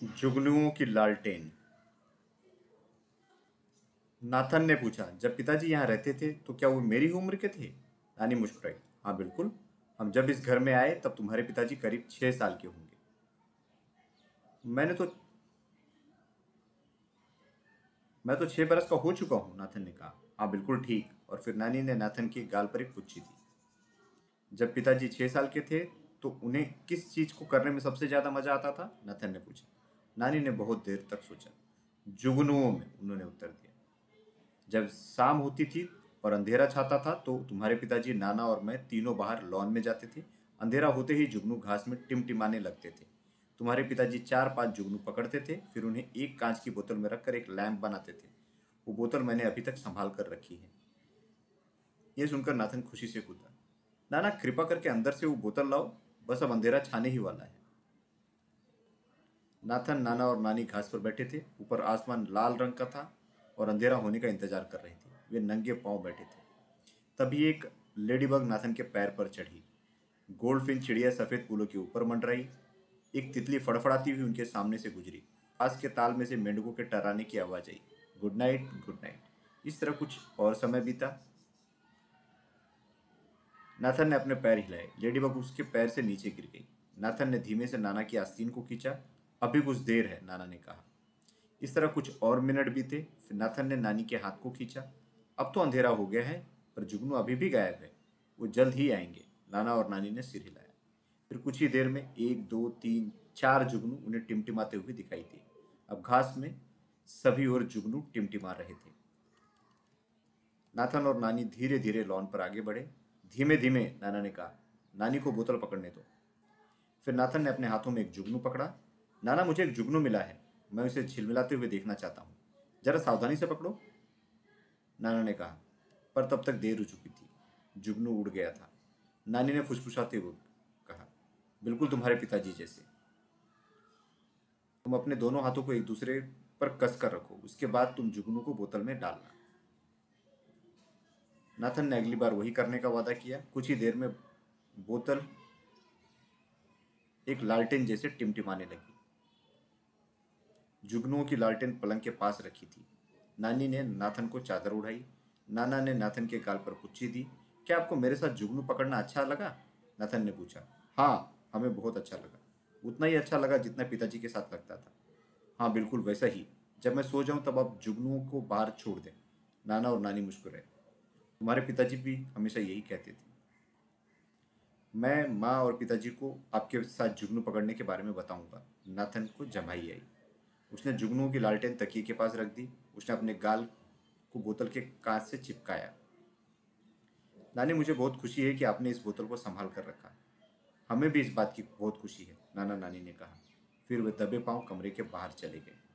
जुगनुओं की लालटेन। नाथन ने पूछा, जब पिताजी यहाँ रहते थे तो क्या वो मेरी उम्र के थे? नानी मुस्कुराई हाँ बिल्कुल। हम जब इस घर में आए, तब तुम्हारे पिताजी करीब छह साल के होंगे। मैंने तो मैं तो छह बरस का हो चुका हूँ, नाथन ने कहा। हाँ बिल्कुल ठीक। और फिर नानी ने नाथन की गाल पर एक पुच्छी थी जब पिताजी छह साल के थे तो उन्हें किस चीज़ को करने में सबसे ज़्यादा मज़ा आता था? नाथन ने पूछा। नानी ने बहुत देर तक सोचा। जुगनुओं में उन्होंने उत्तर दिया। जब शाम होती थी और अंधेरा छाता था तो तुम्हारे पिताजी, नाना और मैं तीनों बाहर लॉन में जाते थे। अंधेरा होते ही जुगनू घास में टिमटिमाने लगते थे। तुम्हारे पिताजी चार पाँच जुगनू पकड़ते थे, फिर उन्हें एक कांच की बोतल में रखकर एक लैंप बनाते थे। वो बोतल मैंने अभी तक संभाल कर रखी है। यह सुनकर नाथन खुशी से कूदा। नाना, कृपा करके अंदर से वो बोतल लाओ। बस अब अंधेरा छाने ही वाला है। नाथन नाना और नानी घास पर बैठे थे। ऊपर आसमान लाल रंग का था और अंधेरा होने का इंतज़ार कर रहे थे। वे नंगे पाँव बैठे थे। तभी एक लेडीबग नाथन के पैर पर चढ़ी। गोल्डफिन चिड़िया सफ़ेद फूलों के ऊपर मंडराई। एक तितली फड़फड़ाती हुई उनके सामने से गुजरी। पास के ताल में से मेंढकों के टराने की आवाज़ आई। Good night good night. इस तरह कुछ और समय बीता। नाथन ने अपने पैर हिलाए। लेडीबग उसके पैर से नीचे गिर गई। नाथन ने धीमे से नाना की आस्तीन को खींचा। अभी कुछ देर है, नाना ने कहा। इस तरह कुछ और मिनट बीते, फिर नाथन ने नानी के हाथ को खींचा। अब तो अंधेरा हो गया है, पर जुगनू अभी भी गायब है। वो जल्द ही आएँगे, नाना और नानी ने सिर हिलाया। फिर कुछ ही देर में एक, दो, तीन, चार जुगनू उन्हें टिमटिमाते हुए दिखाई दिए। अब घास में सभी और जुगनू टिमटिमा रहे थे। नाथन और नानी धीरे धीरे लॉन पर आगे बढ़े। धीमे धीमे नाना ने कहा, नानी को बोतल पकड़ने दो। फिर नाथन ने अपने हाथों में एक जुगनू पकड़ा। नाना, मुझे एक जुगनू मिला है। मैं उसे झिलमिलाते हुए देखना चाहता हूँ। जरा सावधानी से पकड़ो। नाना ने कहा, पर तब तक देर हो चुकी थी। जुगनू उड़ गया था। नानी ने फुसफुसाते हुए कहा, बिल्कुल तुम्हारे पिताजी जैसे। तुम अपने दोनों हाथों को एक दूसरे पर कस कर रखो। उसके बाद तुम जुगनू को बोतल में डालना। नाथन ने अगली बार वही करने का वादा किया। कुछ ही देर में बोतल एक लालटेन जैसे टिमटिमाने लगी। जुगनुओं की लालटेन पलंग के पास रखी थी। नानी ने नाथन को चादर उड़ाई। नाना ने नाथन के गाल पर पुच्छी दी, क्या आपको मेरे साथ जुगनू पकड़ना अच्छा लगा? नाथन ने पूछा हाँ हमें बहुत अच्छा लगा। उतना ही अच्छा लगा जितना पिताजी के साथ लगता था। हाँ बिल्कुल वैसा ही। जब मैं सो जाऊँ तब आप जुगनुओं को बाहर छोड़ दें। नाना और नानी मुस्कुराए। तुम्हारे पिताजी भी हमेशा यही कहते थे। मैं माँ और पिताजी को आपके साथ जुगनू पकड़ने के बारे में बताऊँगा। नाथन को जमाई आई। उसने जुगनू की लालटेन तकिए के पास रख दी। उसने अपने गाल को बोतल के कांच से चिपकाया। नानी, मुझे बहुत खुशी है कि आपने इस बोतल को संभाल कर रखा। हमें भी इस बात की बहुत खुशी है, नाना नानी ने कहा। फिर वे दबे पाँव कमरे के बाहर चले गए।